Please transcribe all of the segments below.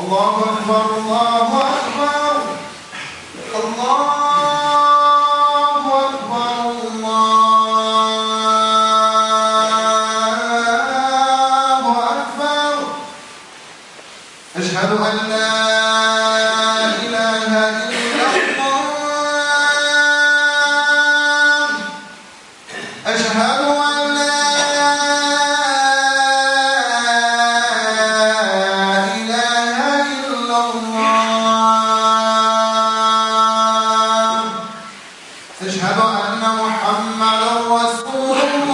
الله أكبر الله أكبر.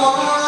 Oh.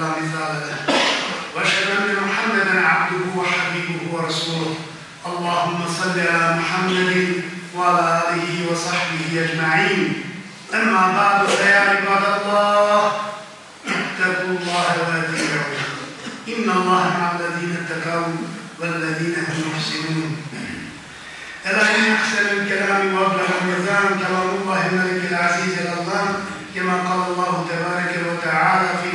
ولا مثال له وأشهد أن محمدا عبده وحبيبه ورسوله. اللهم صل على محمد وعلى آله وصحبه أجمعين. أما بعد فيا عباد الله اتقوا الله وأطيعوه إن الله مع الذين اتقوا والذين هم محسنون. ألا إن أحسن الكلام وأبلغ الميزان كلام الله الملك العزيز الألام كما قال الله تبارك وتعالى في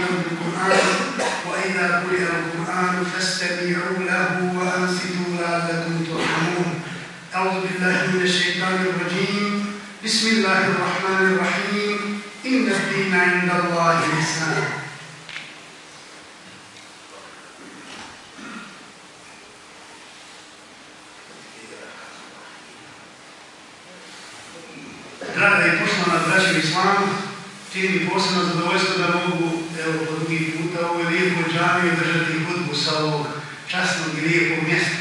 القرآن وإذا قرئ القرآن فاستمعوا له وأنصتوا لعلكم ترحمون. أعوذ بالله من الشيطان الرجيم. بسم الله الرحمن الرحيم. إن الدين عند الله الإسلام Draga i poštovana braća mi posebno zadovoljstvo da mogu evo, drugi puta u lijepoj džamiji držati hudbu sa ovog časnog i lijepog mjesta.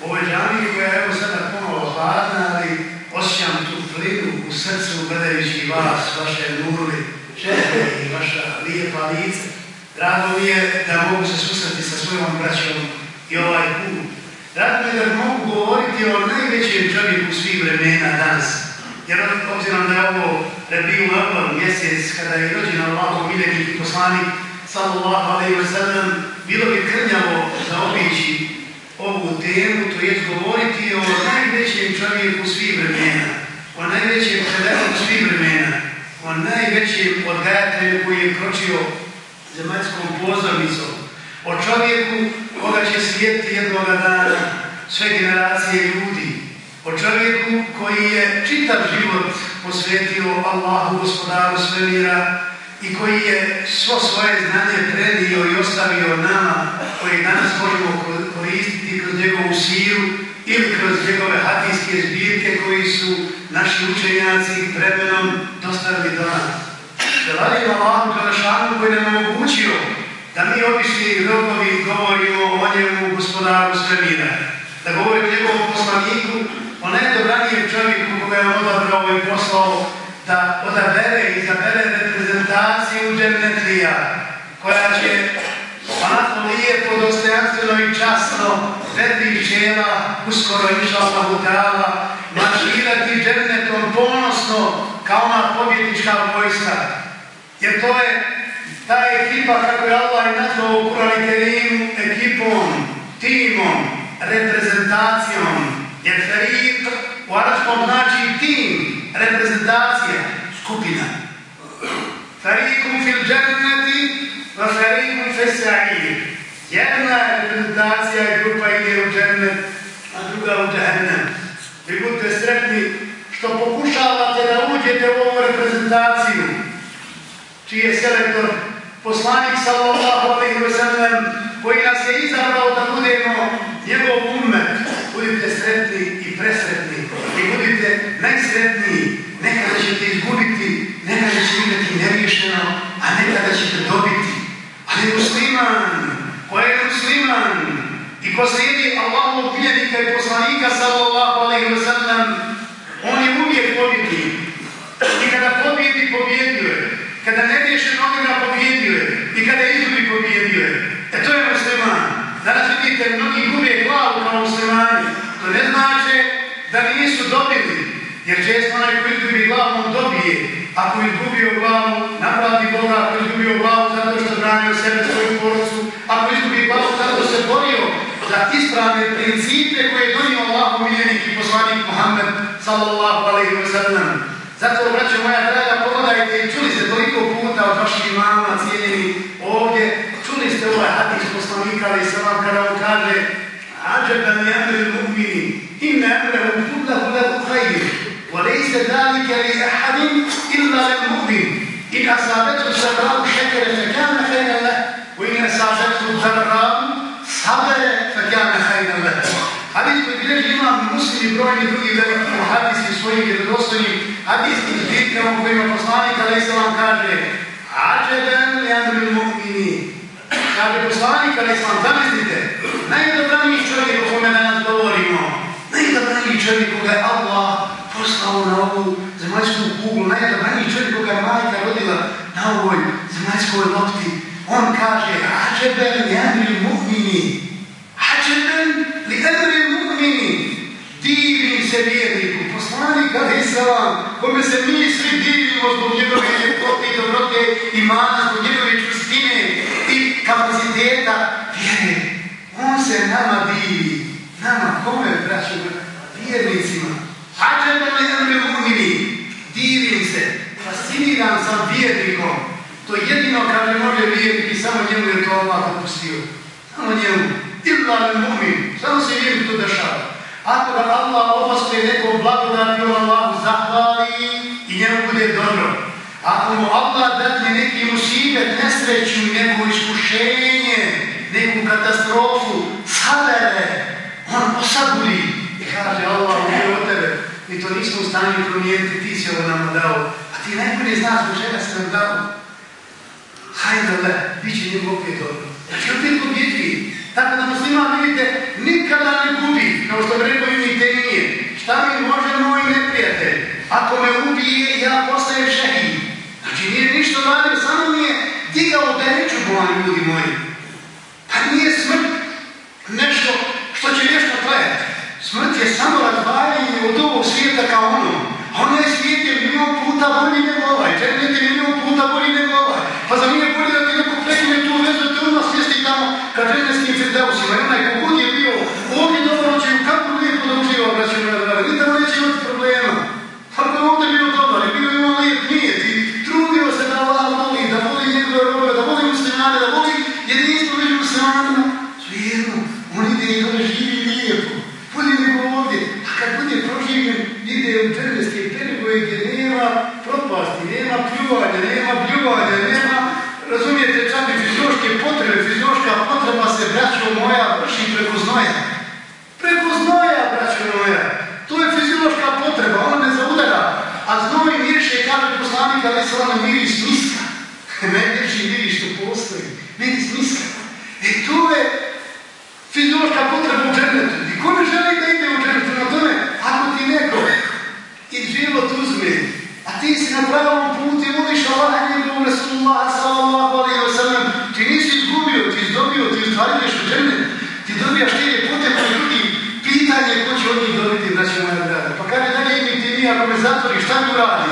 U ovoj džamiji koja je evo sada pomalo hladna, ali osjećam tu plinu u srcu gledajući vas, vaše nurli, žene i vaša lijepa lice. Drago mi je da mogu se susreti sa svojom braćom i ovaj put. Drago mi je da mogu govoriti o najvećem čovjeku svih vremena danas. Jer obzirom da je ovo Rebiju Elvan mjesec kada je rođen Allahov miljenik i poslanik sallallahu alaihi wa sallam, bilo bi krnjavo zaobići ovu temu, to je govoriti o najvećem čovjeku svih vremena, o najvećem čovjeku svih vremena, o najvećem odgajatelju koji je kročio zemaljskom pozornicom, o čovjeku koga će slijediti jednoga dana sve generacije ljudi, o čovjeku koji je čitav život posvetio Allahu gospodaru svemira i koji je svo svoje znanje prenio i ostavio nama koji danas možemo koristiti kroz njegovu siru ili kroz njegove hadijske zbirke koji su naši učenjaci vremenom dostavili do nas. Želim Allahu Đelešanu koji nam omogućio da mi obični robovi govorimo o njemu gospodaru svemira, da govorimo o njegovom poslaniku, o najdobranijem čovjeku koga je odabrao i poslao da odabere i izabere reprezentaciju džennetlija koja će onako lijepo, dostojanstveno i časno vedri žela uskoro Allahu ta'ala marširati džennetom ponosno kao ona pobjednička vojska. Jer to je ta ekipa, kako je Allah i nazvao u ekipom, timom, reprezentacijom. Jer ferit u arabskom znači tim, reprezentacija, skupina. Ferikum fil dženneti, va ferikum fil sa'ir. Jedna reprezentacija i grupa ide u džennet, a druga u džahennem. Vi budete sretni što pokušavate da uđete u ovu reprezentaciju, čiji je selektor poslanik sallallahu alaihi wa sallam, koji nas je izabrao da budemo njegov ummet. Budite sretni i presretni i budite najsretniji. Nekada ćete izgubiti, nekada će imati neriješeno, a nekada ćete dobiti. Ali musliman, ko je musliman i ko slijedi Allahov miljenika i poslanika sallallahu alaihi wa sallam, on je uvijek pobjednik. I kada pobjedi, pobjedio je. Kada ne riješe nogima, pobjedio je. I kada izgubi, pobjedio je. E to je musliman. Danas vidite, mnogi gube glavu kao muslimani. To ne znači da nisu dobili. Jer često onaj koji izgubi glavu, dobije. Ako izgubio glavu, naplati Boga. Ako izgubio glavu zato što branio sebe, svoju porodcu. Ako je izgubio glavu zato se borio za ispravne principe koje je donio Allahu miljenik i poslanik Muhammed sallallahu alaihi wa sallam. Zato, braćo moja draga, pogledajte i čuli ste toliko puta od vaših imama cijenjeni ovdje, čuli ste ovaj hadis poslanika, ali se vam kada on kaže Ađeba mi amri mu'mini, inna amrehu kullahu lahu khayr, wa lejse dalike li ahadin illa lil mu'min. In asabetu sabrau šekere fe kana khayran lah, wa in asabetu zarrau sabere fe kana khayran lah. Hadis koji bilježi imam muslim i brojni drugi veliki hadisi svojih vjerodostojnih hadijskih zbirkama u kojima poslanik alaih sallam kaže Ađeben li amril mu'mini Kaže poslanik alaih sallam, zamislite, najdobraniji čovjek o kome danas govorimo, najdobraniji čovjek koga je Allah poslao na ovu zemaljsku kuglu, najdobraniji čovjek koga je majka rodila na ovoj zemaljskoj lopti, on kaže Ađeben li amril mu'mini? Ađeben li amril mu'mini? Divim se vjerniku, poslanik alaih sallam, kome se mi svi divimo zbog njegove ljepote i dobrote i mana, zbog njegove kapaciteta vjere. On se nama divi. Nama, kome, braću, vjernicima. Hađemo li nam me umini? Divim se. Fasciniran sam vjernikom. To jedino, kaže, može vjernik i samo njemu je to Allah dopustio. Samo njemu. Illa li mu'min. Samo se vjernik to dešava. Ako da Allah opostoje neko blagodati on Allahu zahvali i njemu bude dobro. Ako mu Allah dadne neki musibet, nesreću, katastrofu, sabere, on osabuli i kaže Allah, uvijek od tebe, mi to nismo u stanju promijeniti, ti si ovo dao, a ti najbolje znaš zbog čega se nam dao. Hajde le, bit će njemu opet dobro. Će opet pobjediti. Tako da muslima vidite, nikada ne gubi, kao što rekao i te nije. Šta mi može moj neprijatelj? Ako me ubije, ja postajem šehid. Znači nije ništa radio, samo mi je digao da neću ljudi moji. Pa nije smrt nešto što će nešto trajati. Smrt je samo razvajanje od ovog svijeta kao ono. A onaj svijet je milion puta bolji nego ovaj. Džennet je milion puta bolji nego ovaj. Pa za nije bolje da ti neko prekine tu vezu, te odmah svijesti tamo ka džennetskim firdeusima. I onaj kogod je bio ovdje dobro će u kako lijepo da uživa, braći moja draga. Ni tamo neće imati problema. Ako je ovdje bio dobar i bio je on lijep, nije ti. Trudio se da Allah voli, da voli njegove robove, da voli muslimane, da voli jedinstvo među muslimanima. Svijedno, on ide i dole živi lijepo. Bolje nego ovdje. A kad bude proživljen, ide u džennetske perigoje gdje nema propasti, nema pljuvanja, nema bljuvanja, nema, razumijete, čak i fiziološke potrebe, fiziološka potreba se, braćo moja, vrši preko znoja. Preko znoja, braćo moja. To je fiziološka potreba, ona ne zaudara. A znoj miriše, kaže poslanik, ali se ona miris miska. Najljepši miris što postoji. Miris miska. E to je fiziološka potreba u džennetu. I ko ne želi da ide u džennetu? Na tome, ako ti neko i život uzme, a ti si na pravom putu i voliš Allah i njegovom Rasulullah sallallahu alaihi wa sallam, ti nisi izgubio, ti izdobio, ti ustvaruješ u džennet, ti dobijaš te ljepote koje drugi pitanje ko će od njih dobiti, braći moja draga. Pa kaže me zatvori, šta mi uradi?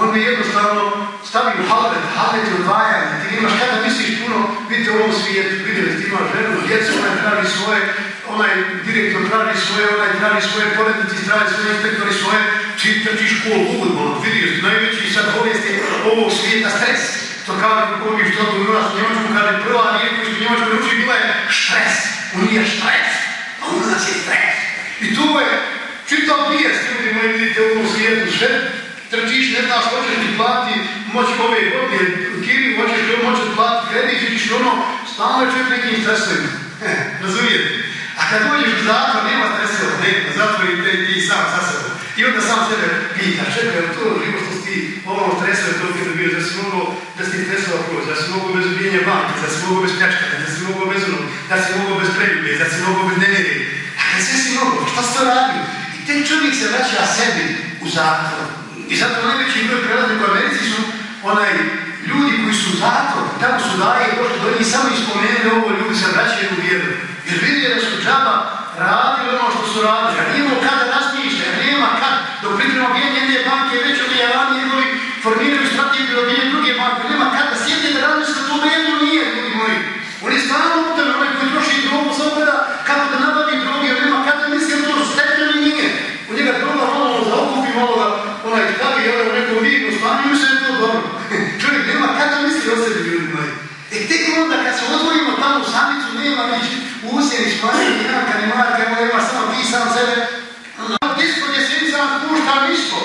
On me jednostavno stavi u halvet, halvet je odvajanje, ti nemaš kada misliš puno, vidite u ovom svijetu, vidjeli ti imaš ženu, djecu, onaj svoje, onaj direktor traži svoje, onaj traži svoje, porednici traži svoje, inspektori svoje, ti trčiš ko lud, ono, vidiš, najveći sad povijest je ovog svijeta stres. To kaže ovi što tu u nas u Njemačku kaže prva riječ koju u Njemačku naučili bila je štres. On nije štres, a u nas je stres. I tu je čitav bijest, ljudi moji vidite u ovom svijetu, sve trčiš, ne znaš, hoćeš ti plati moći ove godine, kiri, hoćeš li moći plati kredit, vidiš ono, stalno je čovjek. Razumijete? A kad dođeš u zatvor, nema stresova, ne, na zatvor i ti, sam sa sobom. I onda sam sebe pita, čekaj, je to živo što si ti ovo stresove toliko da bio, da si mogao, da si stresova proći, da si bez ubijenja banke, da si mogao bez pljačkanja, da si mogao bez da si mogao bez preljube, da si bez. A kad sve si mogao, šta si to radio? I ten čovjek se vraća sebi u zatvor. I zato najveći broj prelaznika u Americi su onaj ljudi koji su u zatvoru, tamo su daje došli do njih samo ispomenuli ovo, ljudi se vraćaju u vjeru. Jer vidjeli da su džaba radili ono što su radili, a nije kada razmišlja, nema kad, dok priprema bijenje jedne banke, već oni javani njegovi formiraju strategiju da bijenje druge banke, nema kada sjeti da da to bijenju nije, ljudi moji. On je stvarno u tome, onaj koji troši drogu, samo gleda kako da nabavi droge, on nema kada misli da to stekne ili nije. U njega droga malo zaokupi, malo ga onaj stavi, onaj u nekom vidnu stanju, misle da je to dobro. Čovjek nema kada misli o sebi, ljudi moji. E tek onda kad se odvojimo tamo u samicu, nema nič šmanjeni, janka, ni marka, evo ima samo ti sam sebe. Disko gdje se nisam pušta nisko.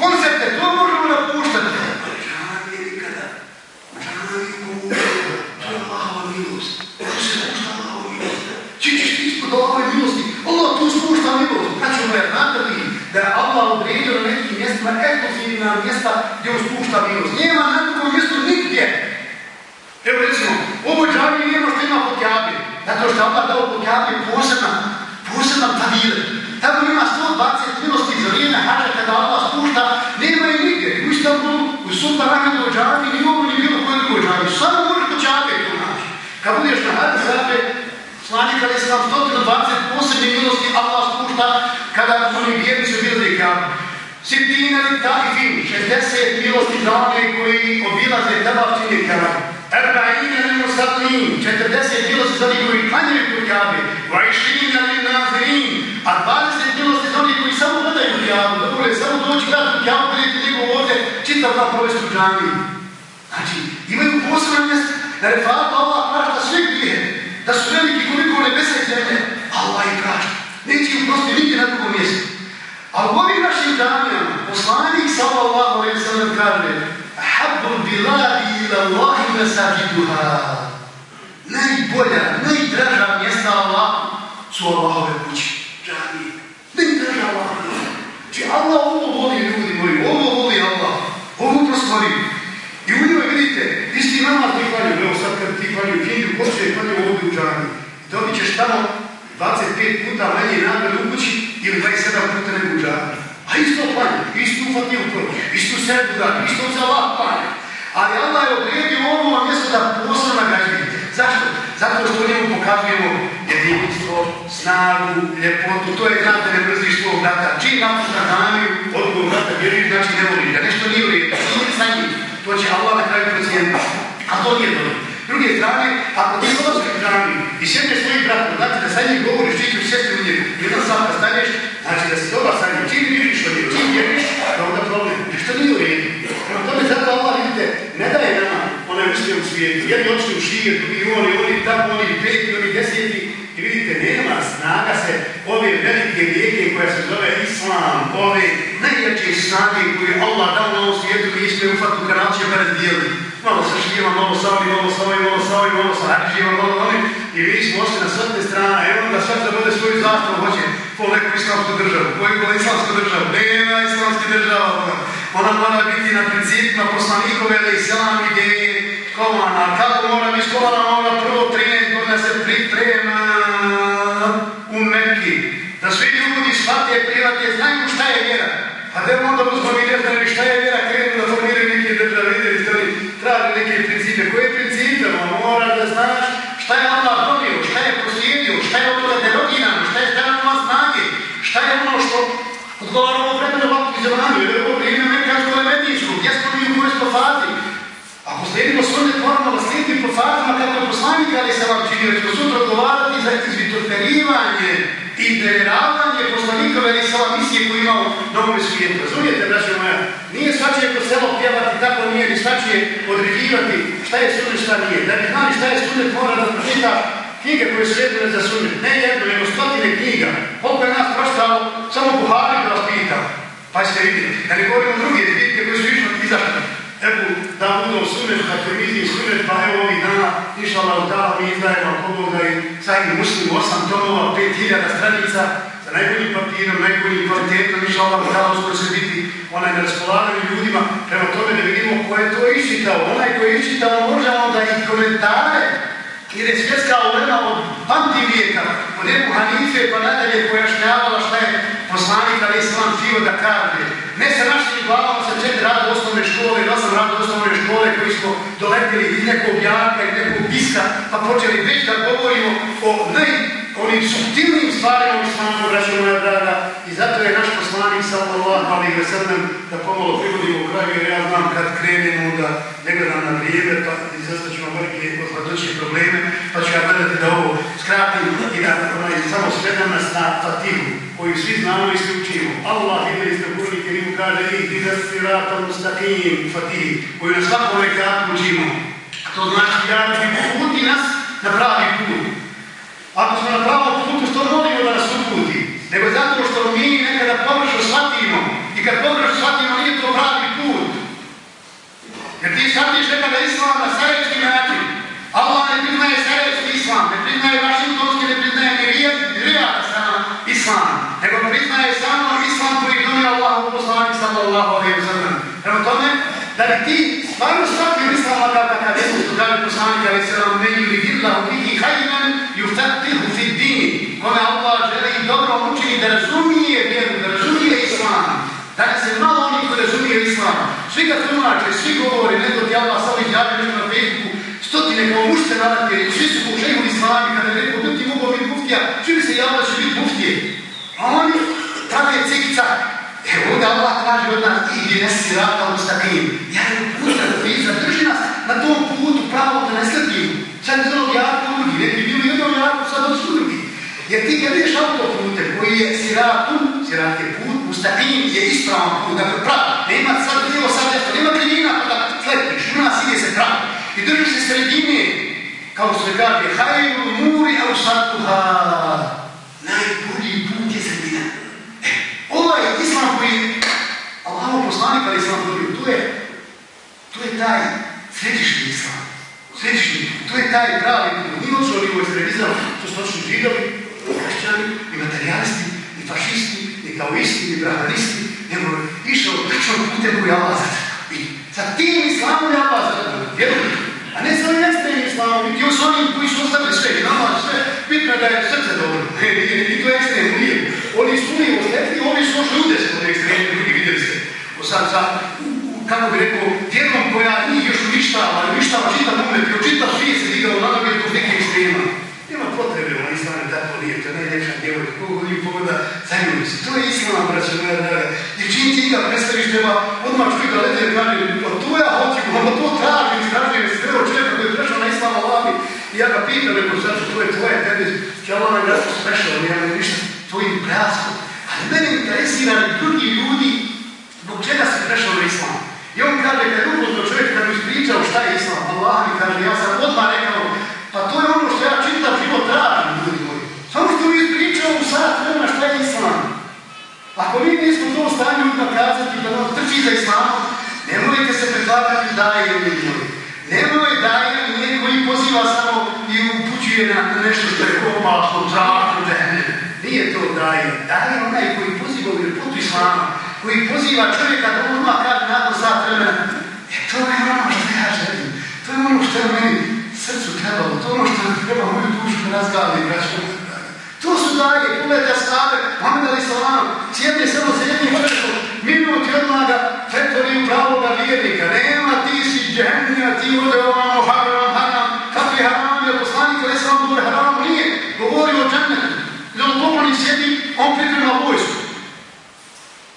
Koncerte, to možemo napuštati. Ali džavi nikada. To je Allahova milost. To se spušta Allahova milost. Či ćeš ti ispod Allahove milosti? Allah tu spušta milost. Znači mu je znate li da je Allah odredio na nekim mjestima ekskluzivna mjesta gdje on spušta milost. Nema na drugom mjestu nigdje. Evo recimo, ovo džavi nije ono što ima po kjabi. Zato što Allah dao po kjabi posebna, posebna pavile. Tamo ima 120 milosti za vrijeme hađa kada Allah spušta, nema je nigdje. U Istanbulu, u Sultan Ahmedu džavi, ni ovo ni bilo koje drugo džavi. Samo možeš po kjabi to naći. Kad budeš na hađa zabe, Slanik ali sam 120 posebne milosti Allah spušta kada oni vjernici obilaze kjabu. Sitina li takvim, 60 milosti za one koji obilaze tabavčine kjabu. Erba'ina li musallin, 40 milosti za onih koji klanjaju kod kjabe. Vajšina li nazirin, a 20 milosti za onih koji samo gledaju kjabu. Dobro je, samo doći njegov čitav dan provesti u džami. Znači, imaju posebno mjesto, da je fata Allah prašta sve da su veliki koliko nebesa i zemlje, Allah ih prašta. Neće im prosti nigdje na drugom mjestu. A u ovim našim džamijama, poslanik sallallahu alaihi sallam kaže Habbul biladi ila Allahi mesađiduha. Najbolja, najdraža mjesta Allah su Allahove kući, džamije. Najdraža Allah. Či ovo ljudi moji, ovo voli Allah. Ovo prostori. I u njoj vidite, isti namaz ti klanju, evo sad kad ti klanju kindju, postoje klanju ovdje u džamiji. Dobit ćeš tamo 25 puta manje nagrade u kući ili 27 puta nego u džamiji. A isto fatiju proći, isto sebu da, isto za klanja. Ali Allah je odredio ovo mjesto da posebno nagrađuje. Zašto? Zato što njemu pokazujemo jedinstvo, snagu, ljepotu. To je znam da ne mrziš svog brata. Čim napušta hranu, odgovor brata vjeriš, znači ne voliš. Da nešto nije u redu, nije sa njim. To će Allah na kraju procijeniti. A to nije dobro. Druge strane, ako ti dolazi u džami i sjedneš svojim bratom, znači da sa njim govoriš, ti ćeš sjesti u njegu, jedan sam da staneš, znači da si dobar sa njim, čim vidiš od njegu, čim vjeriš, da onda problem. Nešto nije u redu. Prema tome, zato Allah, vidite, ne daje nama onaj uspije u svijetu. Jedni očni u šije, drugi oni, oni tamo, oni peti, oni deseti. I vidite, nema snaga se ove velike rijeke koja se zove Islam, ove najjače snage koje Allah dao na ovom svijetu koji isme u fatu kanalče pa razdijeli. Malo sa šijima, malo sa ovim, malo sa ovim, malo sa ovim, malo sa hađima, malo ovim. I mi smo na svete strane, evo da sve da bude svoju zastavu hoće po neku islamsku državu. Koju kola islamsku državu? Nema islamske država. Ona mora biti na principima poslanikove ili islam ideje školana. Kako mora biti školana? Mora prvo 13 godina se priprema u Mekki. Da svi ljudi shvate, prijevate, znaju šta je vjera. A da onda ne znaju šta je vjera, krenu da formiraju neke države, Govorimo o vremenu vatnih zemalju, jer ovo vrijeme ne kažu u Leveničku, gdje smo mi u Mojstvo Fati? Ako slijedimo sunnet, moramo da slijedimo po Fatima kako je poslanik, ali se vam čini, ćemo sutra odgovarati za izvitoterivanje i deviravanje poslanikove ili sva misije koju imao na ovome svijetu. Razumijete, braćo moja? Nije svačije ko selo pjevati tako nije, ni svačije određivati šta je sunnet, šta nije. Da bi znali šta je sunnet, mora da pročita knjige koje su vezane za sunnet. Ne jedno, nego stotine knjiga. Koliko je nas proštao samo Buhari da vas pitao. Pa ćete vidjeti. Da ne govorimo druge zbirke koje su išli izašli. Evo, da budu sunet, na televiziji sunet, pa evo ovih dana, Allah, da mi izdajemo da i sajni muslim, osam tomova, pet hiljada stranica, sa najboljim papirom, najboljim kvalitetom, Allah, da uskoro će biti onaj na raspolaganju ljudima, prema tome da vidimo ko je to iščitao. Onaj ko je iščitao može onda i komentare, jer je svjetska ulema od pamti vijeka, od Ebu Hanife pa nadalje pojašnjavala šta je poslanik ali islam da kaže. Ne sa našim glavama sa četiri rada osnovne škole ili osam rada osnovne škole koji smo doletili iz nekog jaka i nekog piska pa počeli već da govorimo o naj, onim subtilnim stvarima u islamu, braćo moja draga, i zato je naš poslanik sallallahu alaihi wa sallam da pomalo privodimo u kraju, jer ja znam kad krenemo da ne gledam na vrijeme, pa izastat ću vam velike odhladoće probleme, pa ću ja gledati da ovo skratim i da onaj, samo svedam nas na fatihu, koju svi znamo i svi učimo. Allah, ste u Kurni Kerimu, kaže ih dina sirata mustaqim fatihi, koju na svakom rekatu učimo. To znači, ja da uputi nas na pravi put. Ako smo na pravom putu, što molimo da nas uputi? Nego zato što mi nekada pogrešno shvatimo i kad pogrešno shvatimo nije to pravi put. Jer ti shvatiš nekada islam na sarajevski način. Allah ne priznaje sarajevski islam, ne priznaje vašingtonski, ne priznaje ni rijad islam, nego priznaje samo islam koji donio Allah u poslanik sallallahu alaihi wa sallam. Prema tome, da li ti stvarno shvatio islam ovakav kakav je što kaže poslanik alaihi sallam, men yuri dillahu bihi hajman yuftattihu fi dini, kome Allah želi razumije vjeru, da razumije islam. Dakle, se malo oni koji razumije islam, svi ga tumače, svi govore, neko ti Allah samo izjavio nešto na Facebooku, stotine kao mušce narate, svi su po šehu islami, kada je rekao biti mogao biti muftija, bi se da će biti muftije. A oni prave cik-cak. E onda Allah traži od nas, idi nesi rata u stakim. Ja je puta da ti zadrži nas na tom putu pravo da ne slepimo. Sad iz onog u drugi, neki bili jednom jako, sad od drugi. Jer ti kad ideš autoputem koji je siratu, sirat je put, ustakim je ispravan put, dakle prav. Nema sad lijevo, sad desno, nema krivina pa da u nas ide se prav. I drži se sredine, kao što se kaže, muri au satuha. Najbolji put je sredina. E, ovaj islam koji Allahov poslanik ali islam dobio, to je, to je taj središnji islam. Središnji, to je taj pravi put. Nije odšao li u ekstremizam, to su točni židovi, hrišćani, i materialisti, i fašisti, i taoisti, i brahmanisti, nego išao tačno putem koji Allah. I sa tim islamom je Allah vjerujem. A ne sa ovim ekstremnim islamom, i s onim koji su ostavili sve, i nama sve, bitno da je srce dobro. I to je ekstremno, nije. Oni su uvijek ostetili, ovi su ošli udes od ekstremnih ljudi, vidjeli ste. O sad, sad, kako bi rekao, vjernom koja njih još uništava, uništava čitav umet, jer čitav svijet se digao na zbog neke ekstrema. Nema tako nije, to ne je ljepša djevojka, kogo ljudi pogleda, zajmljaju se. To je islam, braćo moja draga. Jer čim ti ga predstaviš, treba odmah čuj da i kaže, pa to ja hoću, pa to tražim, istražujem se svero čovjeka koji je prešao na islam Allahi. I ja ga pitam, rekao, sad to je tvoje, tebi će Allah na gradsko sprešao, ja ne ništa tvojim braskom. Ali mene interesira drugi ljudi zbog čega se prešao na islam. I on kaže, kad je upoznao čovjek, kad mu ispričao šta je islam, Allah mi kaže, ja sam odmah rekao, pa to je ono što ja čitav život tražim, ljudi moji. Samo što mi ispričao u sat vremena šta je islam. Ako mi nismo to u stanju ljudima kazati da nam trči za islamom, nemojte se pretvarati daje, ljudi moji. Nemoj daje nije koji poziva samo i upućuje na nešto što je opasno, zakon, Nije to daje. Daje onaj koji poziva u putu islama, koji poziva čovjeka da odmah kaže nakon sat vremena, e to je ono što ja želim, to je ono što je meni srcu trebalo, to je ono što treba moju dušu da razgali, braćo. To su daje, pogledajte stave, Mohamed Ali Salano, sjedne samo sa jednim čovjekom, minut i odmah ga pretvori u pravoga vjernika. Nema, ti si ti ode ovamo haram, haram, kakvi haram je poslanik, ali sam govori haram, nije, govori o džennetu. I on popolni sjedi, on priprema vojsku.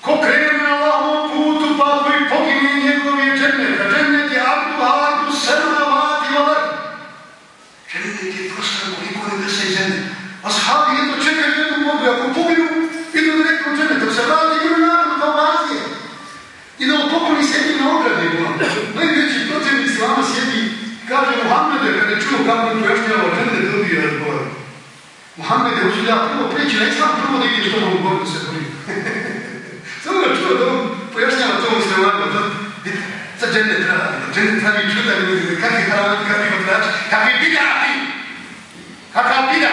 Ko krene na Allahovom putu, pa koji pogine njegov je džennet. A džennet je abdu hadu srna vati je prostor koliko je Ashabi jedno čekaju jednu mogu, ako poginu, idu do nekog da se vrati, idu naravno kao vazije. I da upokoli sjedi na ogradima. Najveći protivnik Islama sjedi, kaže Muhammede, kad je čuo kako je pojašnjava džene, dobije razbor. Muhammed je uzulja prvo prijeći na Islam, prvo da vidi što u borbu se bori. Samo ga čuo da on pojašnjava tomu muslimanima, da sa džene travi, džene travi čuda kakvi harami, kakvi hodači, kakvi bidati, kakav bidat.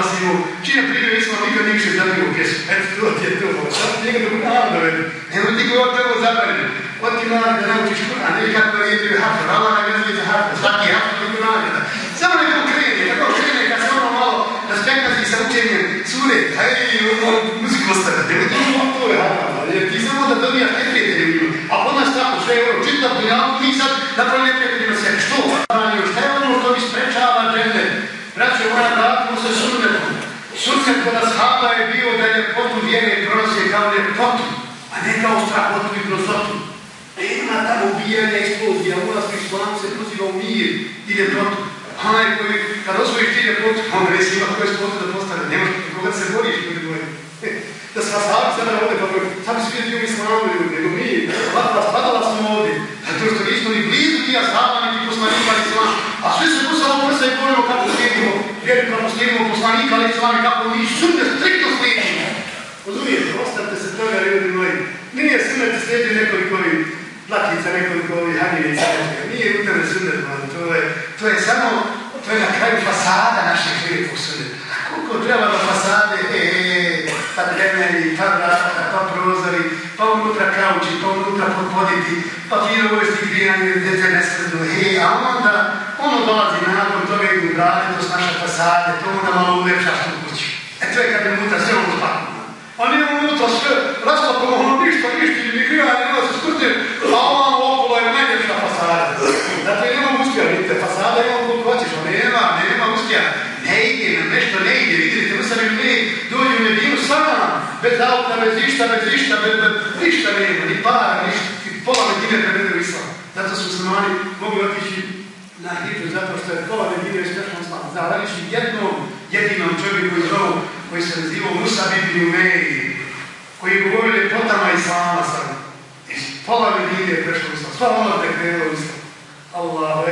Najljepši glas imao. Čim je primio islam, nikad više zapio pjesu. Eto, to ti je to. Sad njega do Kur'ana dovedi. Nemoj ti govor tebo zabranjeno. Od ti mladi da naučiš Kur'an, ne kako je bio hafar, Allah ne vezi za hafar, svaki hafar je Kur'an. Samo neko krene, tako krene kad se ono malo raspekazi sa učenjem sure, i ono muziku ostavite. Ne to ono to je haram, jer ti samo da dobijaš neprijatelje u njima. A kod nas tako sve ono čitav dunjalku, mi sad napravili neprijateljima sve. Što? Šta je ono što mi sprečava džene? Braće, moja se sunnetom. Sunnet kod ashaba je bio da je potu vjere pronosije kao ljepotu, a ne kao strahotu i grozotu. Nema tamo ubijanja eksplozija, u nas u islamu se poziva u mir i ljepotu. Onaj koji, kad osvojiš ti ljepotu, on resi ima koje spotu da postane, nemaš koga se boriš, ljudi moji. Da se ashabi sada ovdje, pa sad bi svi islamu ljudi, nego mi, vatla, spadala smo ovdje, zato što nismo ni blizu ti ashaba, niti poslanika islamu, a svi se kusamo prsa i govorimo kako slijedimo, vjeru kako slijedimo islamu, kako mi sunne striktno slijedimo. Razumijete, ostavite se toga, ljudi moji. Nije sunnet slijedi nekoliko ovih plakica, nekoliko ovih hanjenica, nije u tebe sunnet, man. To je, to je samo, to je na kraju fasada naših lijepog sunneta. Koliko treba da fasade, e, e, pa temelji, pa vrata, pa prozori, pa unutra kauči, pa unutra podpoditi, pa fino uvesti grijanje, dete nesredno, e, a onda, ono dolazi nakon ugrade, to su naše fasade, to onda malo ulepšaš tu kuću. E to je kad je unutra sve spakuno. A nije unutra sve, raspakamo ono ništa, ništa, ni grijanje, nema se skrti, a ono okolo je najljepša fasada. Dakle, nemam uspjeha, vidite, fasada imam koliko hoćeš, a nema, nema uspjeha. Ne ide nešto ne ide, vidite, muslim ljudi dođu u Medinu sama, bez auta, bez ništa, bez ništa, bez, ništa nema, ni para, ništa, pola Medine prevedu islam. Zato su muslimani mogli otići na hijđu, zato što je pola Medine ispešno islam. Zahvaljujući jednom, jedinom čovjeku iz Rovu, koji se nazivao Musa Bibni Umeji, koji je govorili potama islama sam. Iz pola Medine sva ono da je. Allahu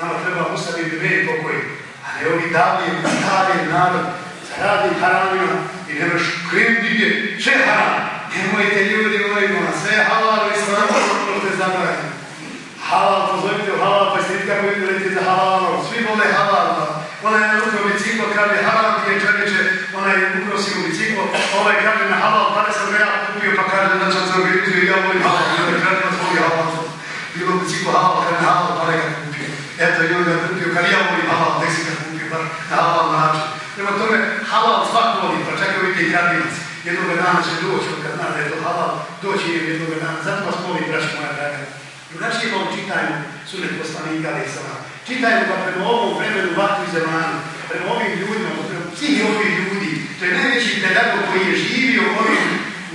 nama treba Musa Bibni Umeji pokoj, a ne ovi davljen, stavljen narod, sa radnim haramima i ne možeš krenuti gdje, sve haram. Nemojte ljudi moji, sve halal u islamu, što je zabranjeno. Halal, pozovite Ona je ukro biciklo, kaže halal ti je čovječe, ona je ukro si biciklo, ovaj kaže na halal, pa sam ja kupio, pa kaže da sam sam ga ja volim halal, i onda kaže da sam halal. Bilo biciklo halal, kaže na halal, pa ga kupio. Eto, i on ga kupio, kad ja volim halal, nek si ga kupio, pa na halal način. Prema tome, halal svak voli, pa čak i ovdje i dana će doći, kad zna da je to halal, doći je jednoga dana. Zato vas molim, braći moja draga. Drugačije vam čitajmo sunet poslanika ali sama. Čitajmo ga prema ovom vremenu vatru i zemanu, prema ovim ljudima, prema svih ovih ljudi. To je najveći pedagog koji je živio ovim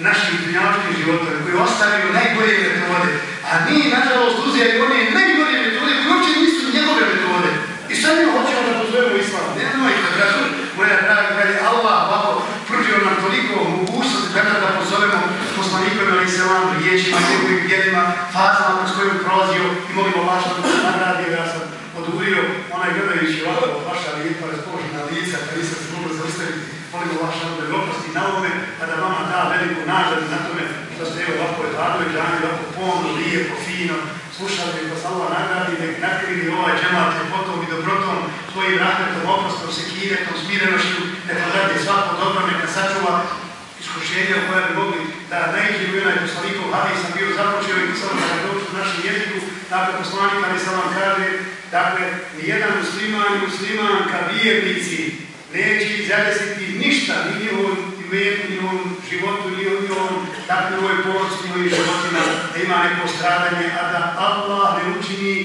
našim dunjačkim životom, koji je ostavio najbolje metode. A mi, nažalost, uzeli one najbolje metode koje uopće nisu njegove metode. I sad mi hoćemo da pozovemo islam. Nemoj da kažu, moja draga, kad je Allah ovako pružio nam toliko mogućnosti kada da pozovemo poslanikovima ali se vam riječima, njegovim djelima, fazama kroz kojim prolazio i molimo vaša da se nagradio. Ja sam odurio onaj gledajući ovako vaša lijepa raspoložena lica, kad nisam se mogli zaustaviti. Molimo vaša da me oprosti na ovome, pa da vama da veliku nagradu na tome što ste evo ovako je radili džani, ovako pomno, lijepo, fino, slušali pa sam Allah nagradi, nek nakrili ovaj džemat ljepotom i dobrotom, svojim rahmetom, oprostom, sekiretom, smirenošću, neka radi svako dobro, neka sačuva iskušenja u koja bi mogli da naiđe u onaj poslanikov sam bio započeo i samo da ga u našem jeziku, dakle poslanik ali sam vam kaže, dakle, nijedan musliman muslimanka vjernici neće izadesiti ništa, ni njihovom metu, njihovom životu, njihovom, dakle, ovoj porodici, njihovim životima, da ima neko stradanje, a da Allah ne učini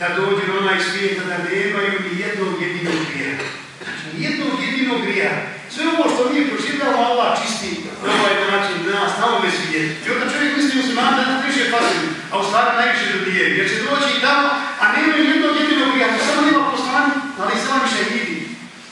da dođe na onaj svijet, da nemaju ni jednog jedinog grija. Znači, ni jednog jedinog grija. Sve ovo što mi proživljamo, Allah čisti na ovaj način nas, na ovome svijetu. I onda čovjek misli musliman da ne više pasivni, a u stvari najviše dobije. Jer će doći i tamo, a nemaju ni jednog jedinog grija. To samo nema poslani, ali samo više vidi.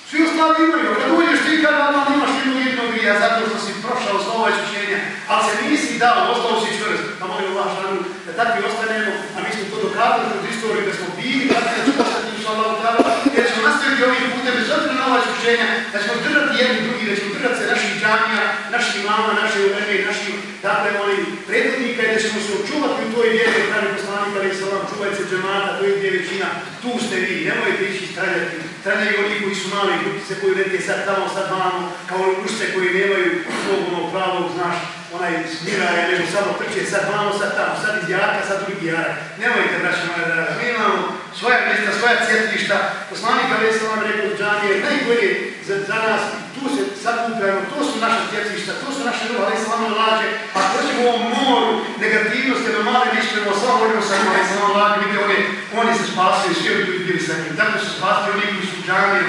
Svi ostali imaju, kad uđeš ti kada Allah nemaš jednog jedinog grija, zato što si prošao s ova iskušenja, ali se nisi dao, ostao si čvrst. Pa molim Allah šanu, da takvi ostanemo, a mi smo to dokazali kroz istoriju, da smo bili, da ćemo ostati inša Allah ta'ala, jer ćemo nastaviti ovim putem, bez obzira na ova iskušenja, da ćemo držati jedni drugi, da ćemo držati se naših džamija, naših imama, naše uleme, naših, dakle, oni predvodnika i da ćemo se očuvati u toj vjeri, pravi poslanik, ali se vam čuvajte se džemata, to je gdje je većina, tu ste vi, nemojte ići straljati, Trenaju oni koji su mali, grupice koji lete sad tamo, sad vamo, kao ušce koji nemaju svog onog pravog, znaš, onaj smiraja, nego samo trče, sad vamo, sad tamo, sad iz jarka, sad drugi jarak. Nemojte, braći moja draga, mi imamo svoja mjesta, svoja cjetlišta. Poslanik Ali sam vam rekao, džanije, najbolje za, za nas, tu se sakupljamo, to su naše cjetlišta, to su naše ljubav, Ali sam vam lađe, a hoćemo u ovom moru negativnosti, na male nišćemo, samo volimo sa Ali sam lađe, vidite, oni, oni se spasili, svi ljudi bili sa njim, tako su spasili oni koji su džanije,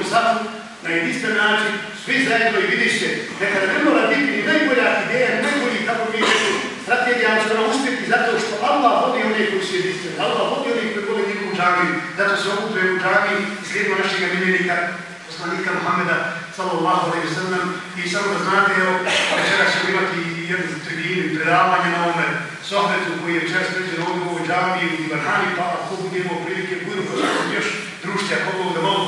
u satu, na jedinstven način, svi zajedno i vidiš se, nekada ne mora biti ni najbolja ideja, najbolji, kako mi rekli, strategija, ali će nam uspjeti zato što Allah vodi one koji su jedinstveni, Allah vodi one koji voli njihovu džamiju, zato se okupljaju u džamiji i slijedimo našeg miljenika, poslanika Muhammeda, sallallahu alaihi sallam, i samo da znate, evo, večera ćemo imati jednu tribinu predavanje na ovome sohbetu koji je večeras pređen ovdje u ovoj džamiji u Ibarhani, pa ako budemo prilike, budu još društja, ako da malo